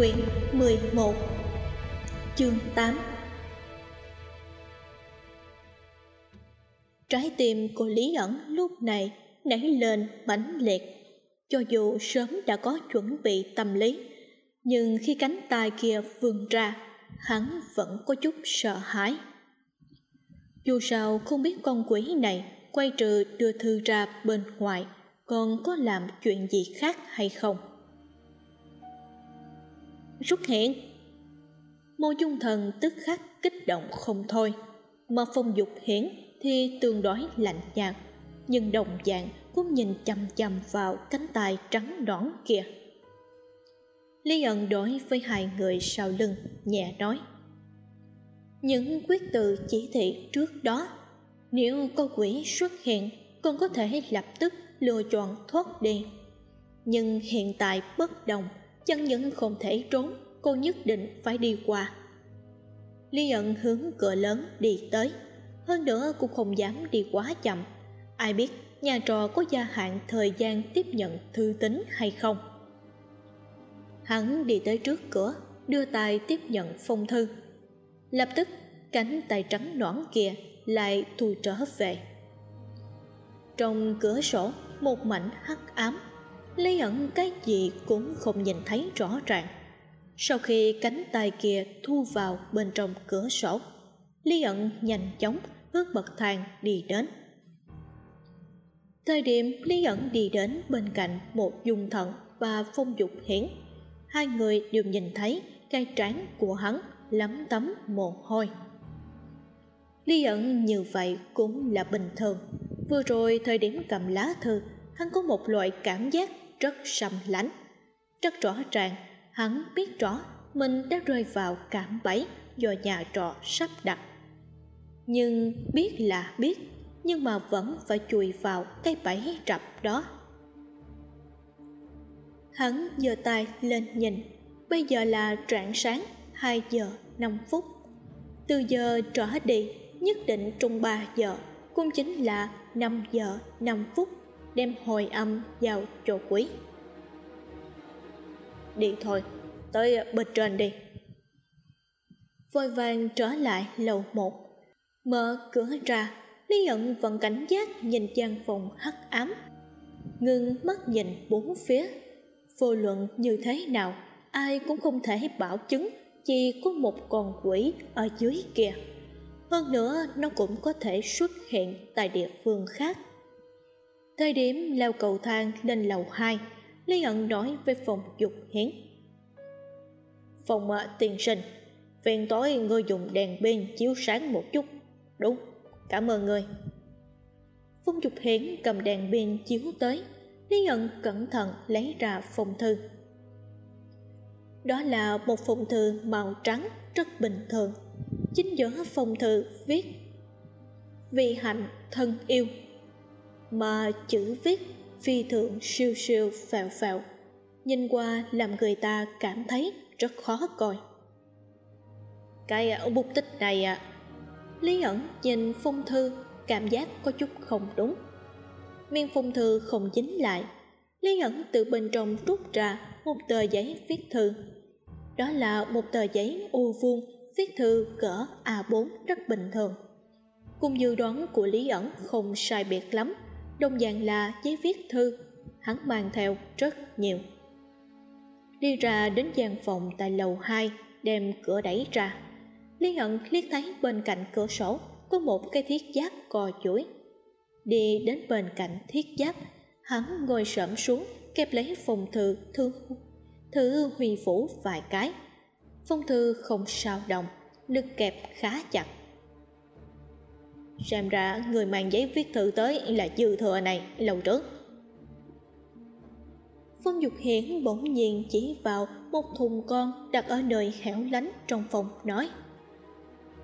Quyển 11 Chương 8 Trái tim của Lý ẩn lúc này nảy lên mãnh liệt. Cho dù sớm đã có chuẩn bị tâm lý, Nhưng khi cánh tay kia vươn ra, Hắn vẫn có chút sợ hãi. Dù sao không biết con quỷ này Quay trừ đưa thư ra bên ngoài, Còn có làm chuyện gì khác hay không? Xuất hiện Mô dung thần tức khắc kích động không thôi, Mà phong dục hiển thì tương đối lạnh nhạt, Nhưng đồng dạng cũng nhìn chăm chăm vào cánh tay trắng nõn kia. Lý ẩn đối với hai người sau lưng nhẹ nói, Những quyết tự chỉ thị trước đó, Nếu cô quỷ xuất hiện, Con có thể lập tức lựa chọn thoát đi. Nhưng hiện tại bất đồng chân những không thể trốn, Cô nhất định phải đi qua. Lý ẩn hướng cửa lớn đi tới, Hơn nữa cũng không dám đi quá chậm. Ai biết nhà trò có gia hạn thời gian tiếp nhận thư tín hay không. Hắn đi tới trước cửa, Đưa tay tiếp nhận phong thư. Lập tức, cánh tay trắng nõn kia lại thu trở về. Trong cửa sổ, một mảnh hắc ám Lý ẩn cái gì cũng không nhìn thấy rõ ràng. Sau khi cánh tay kia thu vào bên trong cửa sổ, Lý ẩn nhanh chóng hướng bậc thang đi đến. Thời điểm Lý ẩn đi đến bên cạnh một dung thận và phong dục hiển, Hai người đều nhìn thấy cái trán của hắn lấm tấm mồ hôi. Lý ẩn như vậy cũng là bình thường. Vừa rồi thời điểm cầm lá thư, Hắn có một loại cảm giác rất sầm lánh. Rất rõ ràng, Hắn biết rõ mình đã rơi vào cảm bẫy do nhà trọ sắp đặt. Nhưng biết là biết, Nhưng mà vẫn phải chùi vào cái bẫy rập đó. Hắn giơ tay lên nhìn, Bây giờ là rạng sáng 2 giờ 5 phút. Từ giờ trở đi, nhất định trong 3 giờ, Cũng chính là 5 giờ 5 phút. Đem hồi âm vào chỗ quý. Đi thôi, tới ờ, bên trên đi. Vội vàng trở lại lầu một Mở cửa ra Lý ẩn vẫn cảnh giác nhìn gian phòng hắc ám Ngưng mắt nhìn bốn phía. Vô luận như thế nào Ai cũng không thể bảo chứng Chỉ có một con quỷ ở dưới kia. Hơn nữa nó cũng có thể xuất hiện tại địa phương khác. Thời điểm leo cầu thang lên lầu 2 Lý ẩn nói với phòng dục hiến. Phòng uh, tiền sinh Phiền tối ngươi dùng đèn pin chiếu sáng một chút. Đúng, cảm ơn ngươi. Phong Dục Hiển cầm đèn pin chiếu tới Lý ẩn cẩn thận lấy ra phong thư. Đó là một phong thư màu trắng rất bình thường. Chính giữa phong thư viết Vì hạnh thân yêu. Mà chữ viết phi thường siêu siêu phèo phèo. Nhìn qua làm người ta cảm thấy rất khó coi. Cái à, bút tích này à Lý ẩn nhìn phong thư cảm giác có chút không đúng. Miên phong thư không dính lại. Lý ẩn từ bên trong rút ra một tờ giấy viết thư. Đó là một tờ giấy u vuông viết thư cỡ a 4 rất bình thường. Cùng dự đoán của lý ẩn không sai biệt lắm đồng dạng là giấy viết thư, hắn mang theo rất nhiều. Đi ra đến gian phòng tại lầu 2 đem cửa đẩy ra. Lý Hận liếc thấy bên cạnh cửa sổ có một cái thiết giáp cò chuỗi. Đi đến bên cạnh thiết giáp, hắn ngồi sẫm xuống, kẹp lấy phong thư thư thư huy phủ vài cái. Phong thư không sao động, được kẹp khá chặt xem ra người mang giấy viết thư tới là dư thừa này, lâu trước. Phong Dục Hiển bỗng nhiên chỉ vào một thùng con đặt ở nơi hẻo lánh trong phòng, nói,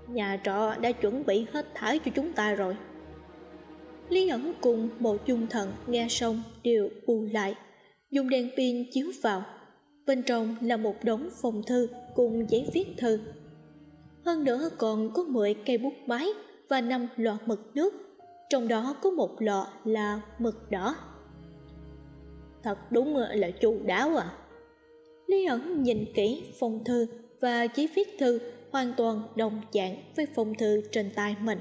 Nhà trọ đã chuẩn bị hết thải cho chúng ta rồi. Lý ẩn cùng một dung thần nghe xong đều bù lại, Dùng đèn pin chiếu vào. Bên trong là một đống phòng thư cùng giấy viết thư. Hơn nữa còn có 10 cây bút máy và năm lọ mực nước, Trong đó có một lọ là mực đỏ. Thật đúng là chu đáo à. Lý ẩn nhìn kỹ phong thư và giấy viết thư hoàn toàn đồng dạng với phong thư trên tay mình.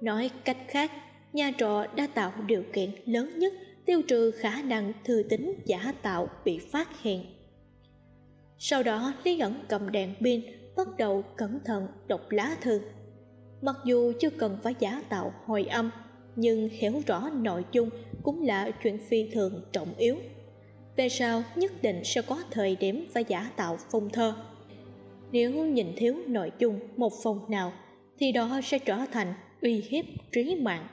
Nói cách khác, nhà trọ đã tạo điều kiện lớn nhất tiêu trừ khả năng thư tính giả tạo bị phát hiện. Sau đó, lý ẩn cầm đèn pin bắt đầu cẩn thận đọc lá thư mặc dù chưa cần phải giả tạo hồi âm, nhưng hiểu rõ nội dung cũng là chuyện phi thường trọng yếu. Về sau, nhất định sẽ có thời điểm phải giả tạo phong thơ. Nếu nhìn thiếu nội dung một phòng nào, thì đó sẽ trở thành uy hiếp trí mạng.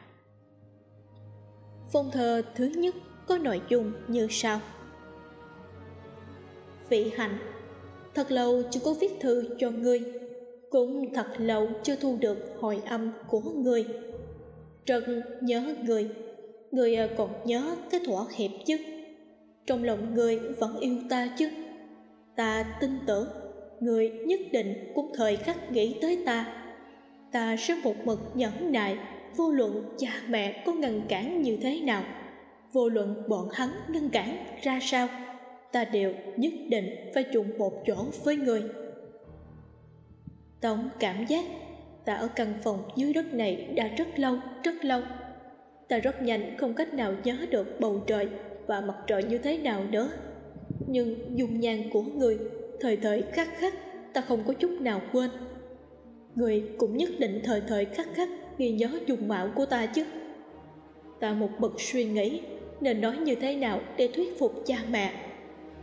Phong thơ thứ nhất có nội dung như sau. Vị hạnh, thật lâu chưa có viết thư cho ngươi cũng thật lâu chưa thu được hồi âm của người. rất nhớ người. Người còn nhớ cái thỏa hiệp chứ. Trong lòng người vẫn yêu ta chứ. Ta tin tưởng, người nhất định cũng thời khắc nghĩ tới ta. Ta sẽ một mực nhẫn nại, vô luận cha mẹ có ngăn cản như thế nào. Vô luận bọn hắn ngăn cản ra sao, ta đều nhất định phải chung một chỗ với người tổng cảm giác ta ở căn phòng dưới đất này đã rất lâu rất lâu. Ta rất nhanh không cách nào nhớ được bầu trời và mặt trời như thế nào nữa. Nhưng dung nhan của người, thời thời khắc khắc, ta không có chút nào quên. Người cũng nhất định thời thời khắc khắc ghi nhớ dung mạo của ta chứ. Ta một bậc suy nghĩ nên nói như thế nào để thuyết phục cha mẹ.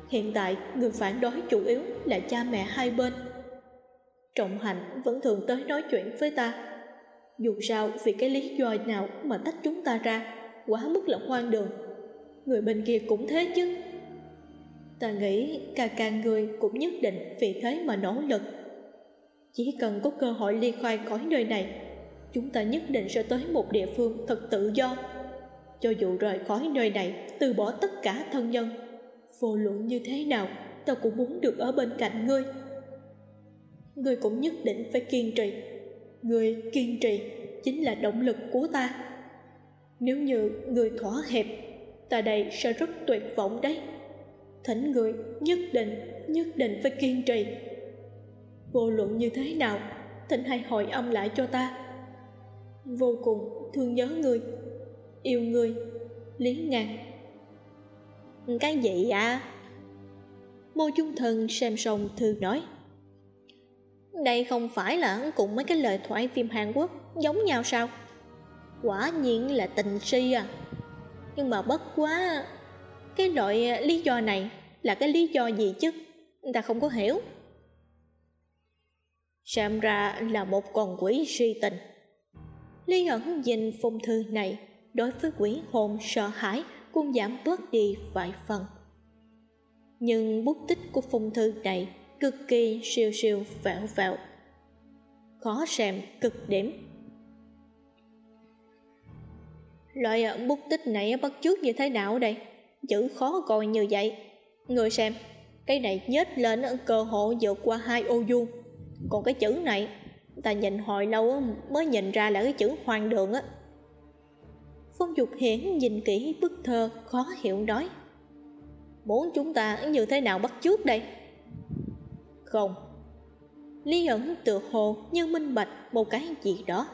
Hiện tại, người phản đối chủ yếu là cha mẹ hai bên trọng hạnh vẫn thường tới nói chuyện với ta. Dù sao, vì cái lý do nào mà tách chúng ta ra, quá mức là hoang đường. Người bên kia cũng thế chứ. Ta nghĩ ca ca người cũng nhất định vì thế mà nỗ lực. Chỉ cần có cơ hội ly khai khỏi nơi này, chúng ta nhất định sẽ tới một địa phương thật tự do. Cho dù rời khỏi nơi này, từ bỏ tất cả thân nhân. Vô luận như thế nào, ta cũng muốn được ở bên cạnh ngươi ngươi cũng nhất định phải kiên trì. Ngươi kiên trì chính là động lực của ta. Nếu như người thỏa hiệp, ta đây sẽ rất tuyệt vọng đấy. Thỉnh người nhất định nhất định phải kiên trì. Vô luận như thế nào, thỉnh hãy hỏi âm lại cho ta. Vô cùng thương nhớ người, yêu người lý ngàn cái gì ạ? Mô trung thần xem xong thư nói đây không phải là cùng mấy cái lời thoại phim hàn quốc, giống nhau sao? Quả nhiên là tình si à. Nhưng mà bất quá, cái loại à, lý do này là cái lý do gì chứ? Ta không có hiểu. Xem ra là một con quỷ si tình. Lý ẩn nhìn phong thư này, đối với quỷ hồn sợ hãi, cũng giảm bớt đi vài phần. Nhưng bút tích của phong thư này cực kỳ siêu siêu vẹo vẹo khó xem cực điểm. Loại à, bút tích này bắt chước như thế nào đây? Chữ khó coi như vậy. Người xem, cái này nhếch lên à, cơ hộ vượt qua hai ô vuông. Còn cái chữ này, ta nhìn hồi lâu à, mới nhìn ra là cái chữ hoang đường, á. Phong dục hiển nhìn kỹ bức thơ khó hiểu nói, muốn chúng ta như thế nào bắt chước đây? Không? Lý ẩn tự hồ như minh bạch một cái gì đó.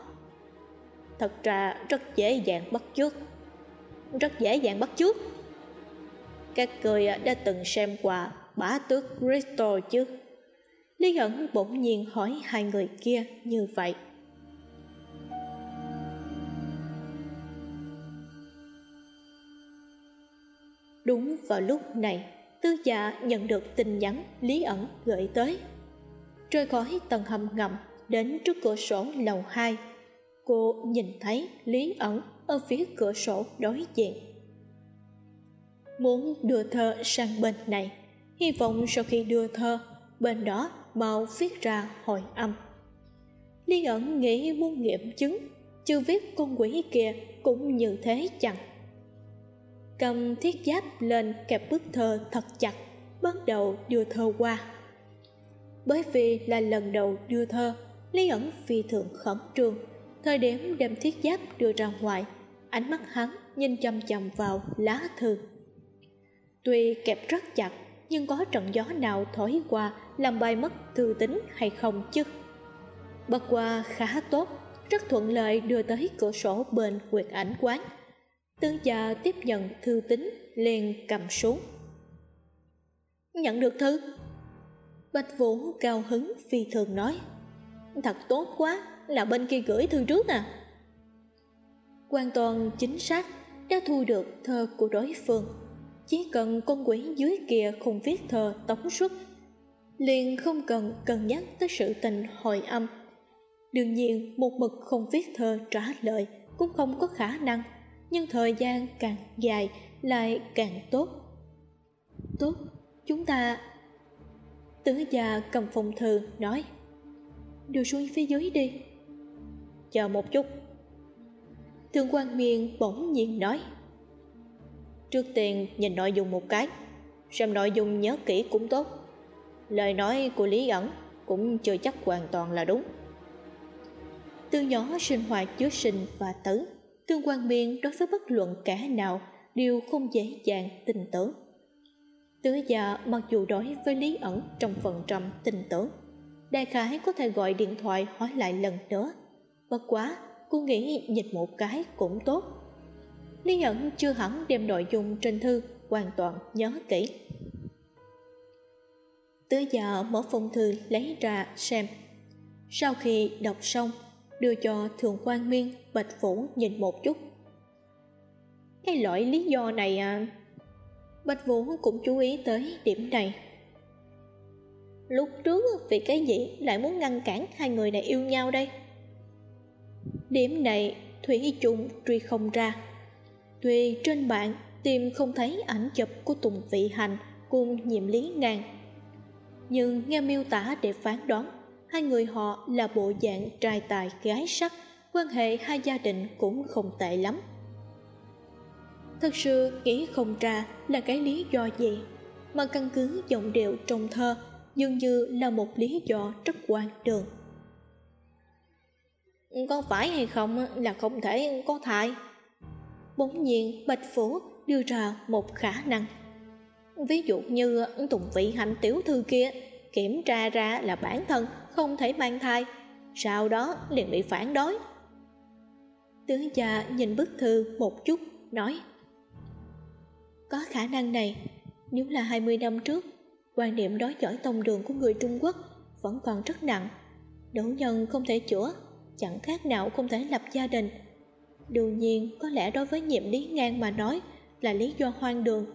Thật ra rất dễ dàng bắt chước. Rất dễ dàng bắt chước. Các người đã từng xem qua bá tước Crystal chứ? Lý ẩn bỗng nhiên hỏi hai người kia như vậy. Đúng vào lúc này tư dạ nhận được tin nhắn, lý ẩn gửi tới. Rời khỏi tầng hầm ngầm đến trước cửa sổ lầu hai. Cô nhìn thấy lý ẩn ở phía cửa sổ đối diện. Muốn đưa thơ sang bên này, hy vọng sau khi đưa thơ, bên đó mau viết ra hồi âm. Lý ẩn nghĩ muốn nghiệm chứng, chưa viết con quỷ kia cũng như thế chẳng cầm thiết giáp lên kẹp bức thơ thật chặt, bắt đầu đưa thơ qua. Bởi vì là lần đầu đưa thơ, lý ẩn phi thường khẩn trương. Thời điểm đem thiết giáp đưa ra ngoài, ánh mắt hắn nhìn chằm chằm vào lá thư. Tuy kẹp rất chặt, nhưng có trận gió nào thổi qua làm bay mất thư tính hay không chứ? Bất qua khá tốt, rất thuận lợi đưa tới cửa sổ bên quyệt ảnh quán tướng già tiếp nhận thư tín, liền cầm xuống. Nhận được thư? Bạch vũ cao hứng phi thường nói. Thật tốt quá, là bên kia gửi thư trước à? Hoàn toàn chính xác, đã thu được thơ của đối phương. Chỉ cần con quỷ dưới kia không viết thơ tống xuất liền không cần cân nhắc tới sự tình hồi âm. Đương nhiên, một mực không viết thơ trả lời cũng không có khả năng nhưng thời gian càng dài lại càng tốt. Tốt, chúng ta tứ già cầm phong thư nói đưa xuống phía dưới đi. Chờ một chút. Thương quan miên bỗng nhiên nói, trước tiên nhìn nội dung một cái, xem nội dung nhớ kỹ cũng tốt. Lời nói của lý ẩn cũng chưa chắc hoàn toàn là đúng. Từ nhỏ sinh hoạt chứa sinh và tử tương quan miên đối với bất luận kẻ nào đều không dễ dàng tin tưởng. Tứ già mặc dù đối với lý ẩn trong phần trăm tin tưởng, đại khái có thể gọi điện thoại hỏi lại lần nữa. Bất quá, cô nghĩ nhìn một cái cũng tốt. Lý ẩn chưa hẳn đem nội dung trên thư hoàn toàn nhớ kỹ. Tứ già mở phong thư lấy ra xem. Sau khi đọc xong đưa cho thường quan miên, bạch phủ nhìn một chút. Cái loại lý do này à? Bạch vũ cũng chú ý tới điểm này. Lúc trước vì cái gì lại muốn ngăn cản hai người này yêu nhau đây? Điểm này thủy chung truy không ra. Tuy trên bạn tìm không thấy ảnh chụp của tùng vị hành cùng nhiệm lý ngàn nhưng nghe miêu tả để phán đoán hai người họ là bộ dạng trai tài gái sắc quan hệ hai gia đình cũng không tệ lắm. Thật sự nghĩ không ra là cái lý do gì mà căn cứ giọng điệu trong thơ dường như là một lý do rất quan đường. Có phải hay không là không thể có thai? Bỗng nhiên bạch phủ đưa ra một khả năng. Ví dụ như tùng vị hạnh tiểu thư kia kiểm tra ra là bản thân không thể mang thai, sau đó liền bị phản đối. Tướng cha nhìn bức thư một chút, nói, có khả năng này, nếu là hai mươi năm trước, quan niệm đối giỏi tông đường của người trung quốc vẫn còn rất nặng. Đấu nhân không thể chữa, chẳng khác nào không thể lập gia đình. Đương nhiên, có lẽ đối với nhiệm lý ngang mà nói là lý do hoang đường.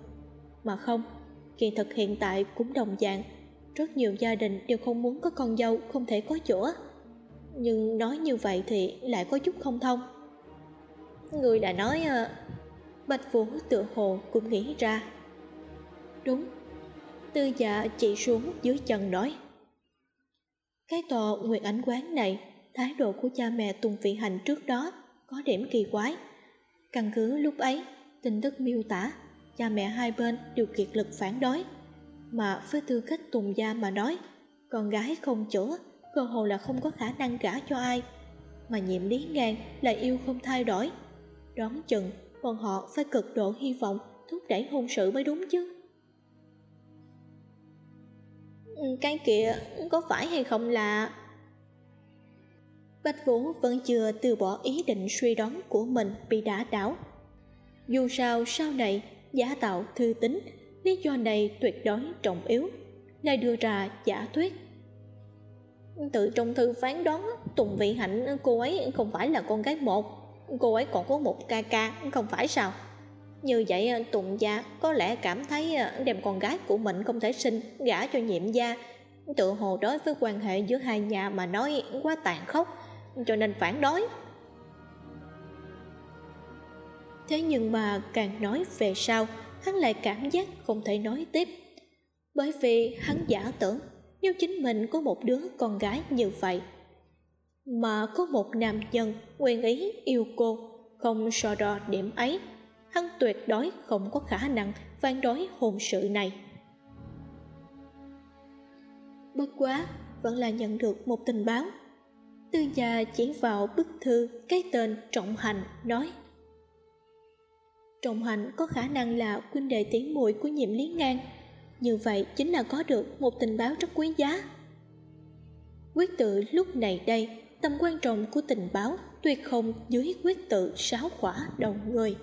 Mà không, kỳ thực hiện tại cũng đồng dạng rất nhiều gia đình đều không muốn có con dâu không thể có chữa nhưng nói như vậy thì lại có chút không thông. Người đã nói à, bạch vũ tựa hồ cũng nghĩ ra. Đúng tư dạ chỉ xuống dưới chân nói. Cái tòa nguyệt ảnh quán này thái độ của cha mẹ tùng vị hành trước đó có điểm kỳ quái. Căn cứ lúc ấy tin tức miêu tả cha mẹ hai bên đều kiệt lực phản đối mà với tư cách tùng gia mà nói con gái không chữa cơ hồ là không có khả năng gả cho ai. Mà nhiệm lý ngang lại yêu không thay đổi. Đoán chừng bọn họ phải cực độ hy vọng thúc đẩy hôn sự mới đúng chứ. Cái kia có phải hay không là? Bạch vũ vẫn chưa từ bỏ ý định suy đoán của mình bị đả đảo. Dù sao sau này giả tạo thư tính lý do này tuyệt đối trọng yếu, lại đưa ra giả thuyết. Tự trong thư phán đoán, tùng vị hạnh, cô ấy không phải là con gái một, cô ấy còn có một ca ca, không phải sao? Như vậy, tùng gia có lẽ cảm thấy à, đem con gái của mình không thể sinh gả cho nhiệm gia, tự hồ đối với quan hệ giữa hai nhà mà nói quá tàn khốc, cho nên phản đối. Thế nhưng mà càng nói về sau hắn lại cảm giác không thể nói tiếp. Bởi vì hắn giả tưởng, nếu chính mình có một đứa con gái như vậy, mà có một nam nhân nguyện ý yêu cô, không so đo điểm ấy, hắn tuyệt đối không có khả năng phản đối hôn sự này. Bất quá, vẫn là nhận được một tình báo. Tư gia chỉ vào bức thư cái tên trọng hành, nói trọng hành có khả năng là huynh đệ tiến muội của nhiệm lý ngang. Như vậy chính là có được một tình báo rất quý giá. Quyết tự lúc này đây, tầm quan trọng của tình báo tuyệt không dưới quyết tự sáu khỏa đầu người.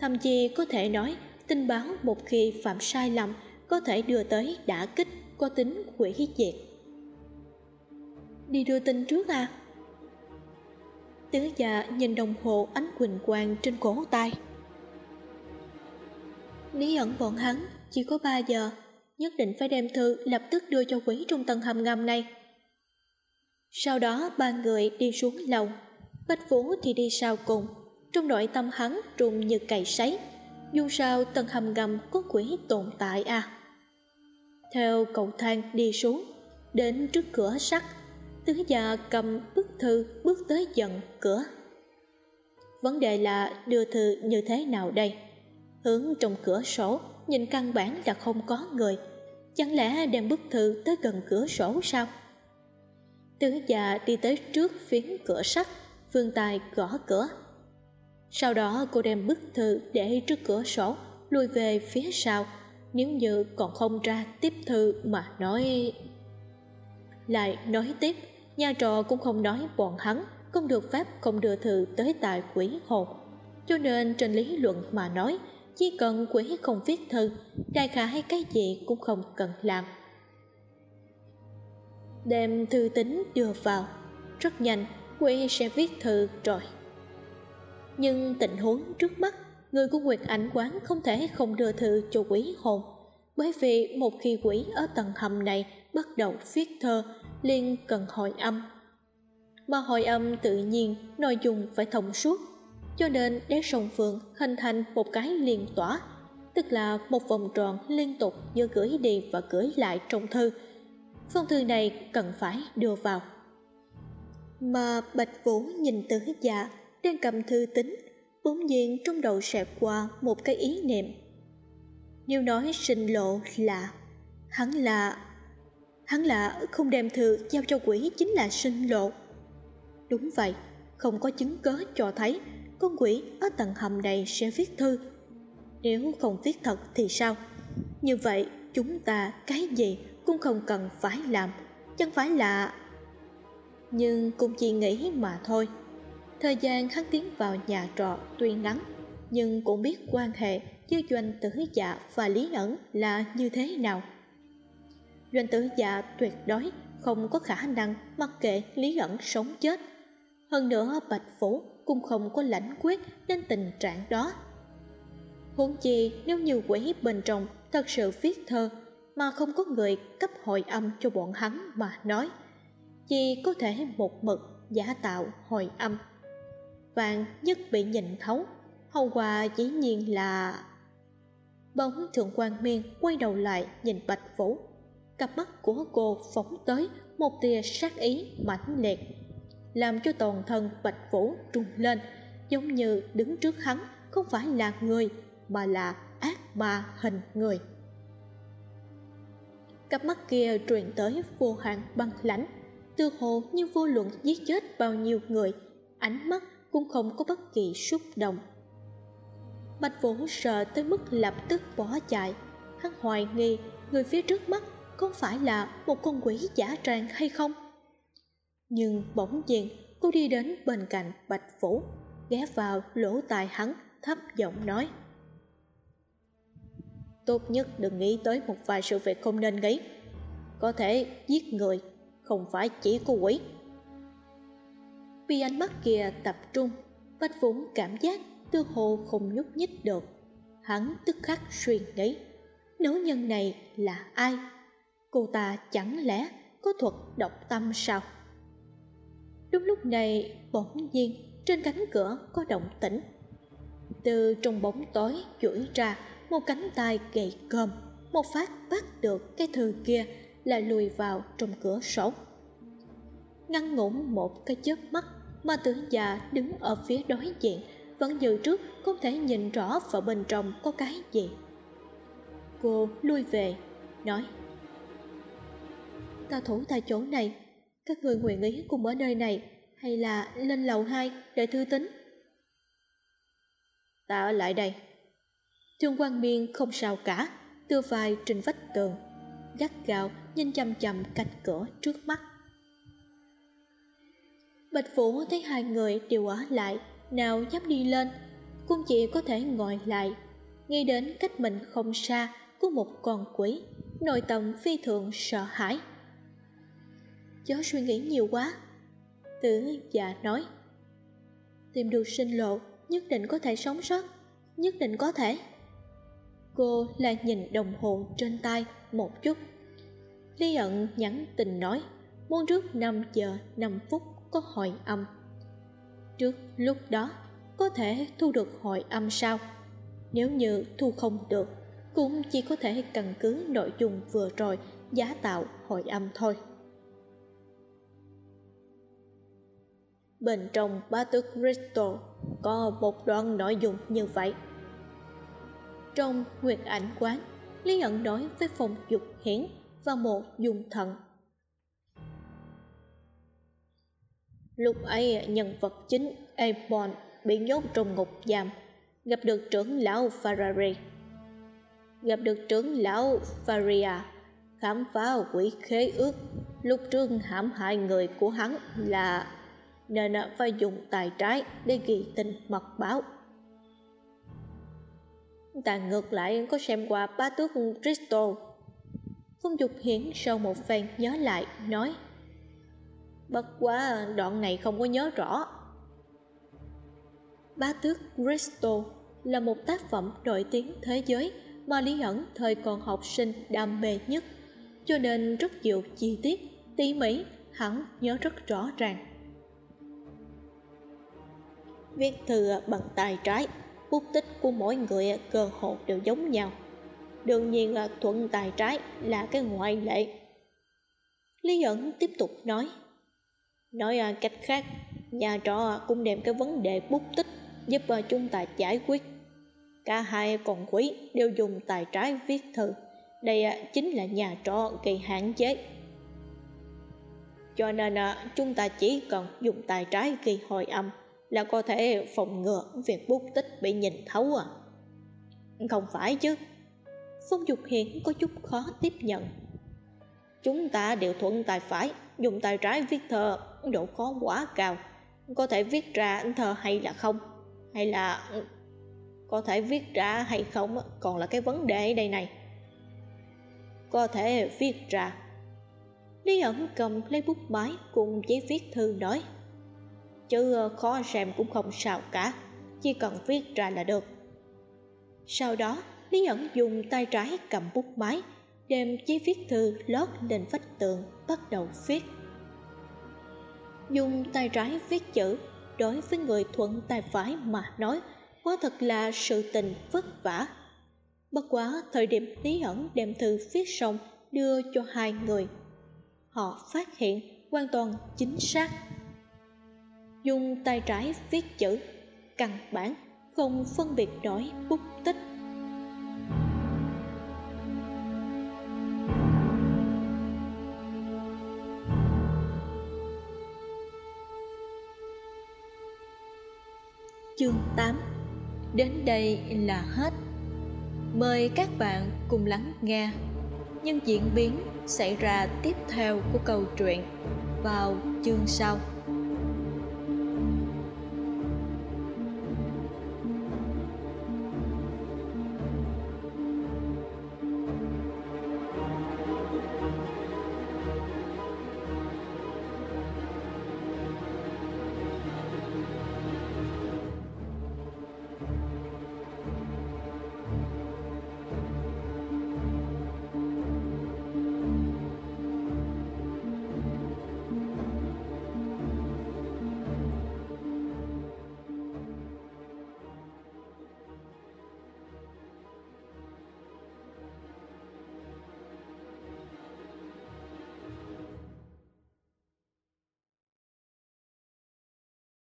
Thậm chí có thể nói, tình báo một khi phạm sai lầm có thể đưa tới đả kích có tính hủy diệt. Đi đưa tin trước à? Tứ già nhìn đồng hồ ánh quỳnh quang trên cổ tay lý ẩn bọn hắn, chỉ có ba giờ, nhất định phải đem thư lập tức đưa cho quỷ trung tầng hầm ngầm này. Sau đó, ba người đi xuống lầu. Bách vũ thì đi sau cùng. Trong nội tâm hắn trùng như cày sấy. Dù sao, tầng hầm ngầm có quỷ tồn tại à. Theo cầu thang đi xuống, đến trước cửa sắt tứ già cầm bức thư bước tới dần cửa. Vấn đề là đưa thư như thế nào đây? Hướng trong cửa sổ, nhìn căn bản là không có người. Chẳng lẽ đem bức thư tới gần cửa sổ sao? Tứ già đi tới trước phiến cửa sắt phương tài gõ cửa. Sau đó cô đem bức thư để trước cửa sổ, lùi về phía sau. Nếu như còn không ra tiếp thư mà nói, lại nói tiếp, nhà trọ cũng không nói bọn hắn, không được phép không đưa thư tới tại quỷ hồn. Cho nên trên lý luận mà nói chỉ cần quỷ không viết thư đại khái cái gì cũng không cần làm. Đem thư tính đưa vào, rất nhanh quỷ sẽ viết thư rồi. Nhưng tình huống trước mắt, người của nguyệt ảnh quán không thể không đưa thư cho quỷ hồn, bởi vì một khi quỷ ở tầng hầm này bắt đầu viết thơ, liền cần hồi âm. Mà hồi âm tự nhiên, nội dung phải thông suốt cho nên để sông phượng hình thành một cái liên tỏa, tức là một vòng tròn liên tục giữa gửi đi và gửi lại trong thư. Phong thư này cần phải đưa vào. Mà bạch vũ nhìn tử dạ đang cầm thư tính bỗng nhiên trong đầu xẹt qua một cái ý niệm. Nếu nói sinh lộ là hắn là hắn là không đem thư giao cho quỷ chính là sinh lộ. Đúng vậy, không có chứng cớ cho thấy con quỷ ở tầng hầm này sẽ viết thư. Nếu không viết thật thì sao? Như vậy, chúng ta cái gì cũng không cần phải làm. Chẳng phải là nhưng cũng chỉ nghĩ mà thôi. Thời gian hắn tiến vào nhà trọ tuy ngắn, nhưng cũng biết quan hệ giữa doanh tử dạ và lý ẩn là như thế nào. Doanh tử dạ tuyệt đối không có khả năng mặc kệ lý ẩn sống chết. Hơn nữa bạch phủ cũng không có lãnh quyết đến tình trạng đó. Huống chi, nếu như quỷ bên trong thật sự viết thơ mà không có người cấp hồi âm cho bọn hắn mà nói chỉ có thể một mực giả tạo hồi âm. Vàng nhất bị nhìn thấu, hậu quả dĩ nhiên là bóng thượng quan miên quay đầu lại nhìn bạch vũ. Cặp mắt của cô phóng tới một tia sát ý mãnh liệt làm cho toàn thân bạch vũ trùng lên, giống như đứng trước hắn không phải là người, mà là ác ma hình người. Cặp mắt kia truyền tới vô hạn băng lãnh tư hồ như vô luận giết chết bao nhiêu người, ánh mắt cũng không có bất kỳ xúc động. Bạch vũ sợ tới mức lập tức bỏ chạy, hắn hoài nghi người phía trước mắt có phải là một con quỷ giả trang hay không nhưng bỗng nhiên, cô đi đến bên cạnh bạch vũ, ghé vào lỗ tai hắn, thấp giọng nói. Tốt nhất đừng nghĩ tới một vài sự việc không nên nghĩ có thể giết người không phải chỉ của quỷ. Vì ánh mắt kia tập trung, bạch vũ cảm giác tư hồ không nhúc nhích được. Hắn tức khắc suy nghĩ, nữ nhân này là ai? Cô ta chẳng lẽ có thuật độc tâm sao? Đúng lúc này, bỗng nhiên, trên cánh cửa có động tĩnh. Từ trong bóng tối chuỗi ra, một cánh tay gầy cơm một phát bắt được cái thư kia là lùi vào trong cửa sổ. Ngăn ngủn một cái chớp mắt mà tử già đứng ở phía đối diện, vẫn như trước, không thể nhìn rõ vào bên trong có cái gì. Cô lui về, nói, ta thủ tại chỗ này các người nguyện ý cùng ở nơi này, hay là lên lầu hai để thư tính ta ở lại đây. Trương quang miên không sao cả, đưa vai trên vách tường, gắt gao nhìn chằm chằm cạnh cửa trước mắt. Bạch vũ thấy hai người đều ở lại, nào dám đi lên, cũng chỉ có thể ngồi lại. Nghĩ đến cách mình không xa của một con quỷ, nội tâm phi thường sợ hãi chớ suy nghĩ nhiều quá. Tử già nói, tìm được sinh lộ nhất định có thể sống sót, nhất định có thể. Cô lại nhìn đồng hồ trên tay một chút. Lý ẩn nhắn tình nói, muốn trước năm giờ năm phút có hồi âm. Trước lúc đó có thể thu được hồi âm sao? Nếu như thu không được, cũng chỉ có thể căn cứ nội dung vừa rồi giá tạo hồi âm thôi. Bên trong bá tước Crystal có một đoạn nội dung như vậy. Trong nguyệt ảnh quán, lý ẩn nói với phòng dục hiển và một dùng thận lúc ấy, nhân vật chính Aemon bị nhốt trong ngục giam, gặp được trưởng lão Ferrari gặp được trưởng lão Faria khám phá quỷ khế ước, lúc trước hãm hại người của hắn là nên phải dùng tài trái để ghi tin mật báo. Ta ngược lại có xem qua bá tước Crystal Phong Dục Hiển sau một phen nhớ lại, nói, Bất quá đoạn này không có nhớ rõ. Bá tước Crystal là một tác phẩm nổi tiếng thế giới mà Lý ẩn thời còn học sinh đam mê nhất, cho nên rất nhiều chi tiết, tỉ mỉ, hắn nhớ rất rõ ràng viết thư bằng tay trái bút tích của mỗi người, cơ hồ đều giống nhau. Đương nhiên là thuận tay trái là cái ngoại lệ. Lý ẩn tiếp tục nói nói à, cách khác, nhà trọ cũng đem cái vấn đề bút tích giúp à, chúng ta giải quyết. Cả hai con quý đều dùng tay trái viết thư. Đây à, chính là nhà trọ gây hạn chế. Cho nên chúng ta chỉ cần dùng tay trái ghi hồi âm là có thể phòng ngừa việc bút tích bị nhìn thấu à? Không phải chứ. Phong dục hiển có chút khó tiếp nhận. Chúng ta đều thuận tay phải, dùng tay trái viết thơ độ khó quá cao. Có thể viết ra thơ hay là không? Hay là có thể viết ra hay không còn là cái vấn đề đây này. Có thể viết ra. Lý ẩn cầm lấy bút máy cùng giấy viết thư nói chứ ờ, khó xem cũng không sao cả, chỉ cần viết ra là được. Sau đó, lý nhẫn dùng tay trái cầm bút máy, đem giấy viết thư lót lên vách tường, bắt đầu viết. Dùng tay trái viết chữ, đối với người thuận tay phải mà nói quá thật là sự tình vất vả. Bất quá thời điểm lý ẩn đem thư viết xong đưa cho hai người, họ phát hiện hoàn toàn chính xác dùng tay trái viết chữ, căn bản, không phân biệt nổi bút tích. Chương 8 Đến đây là hết. Mời các bạn cùng lắng nghe. Những diễn biến xảy ra tiếp theo của câu chuyện vào chương sau.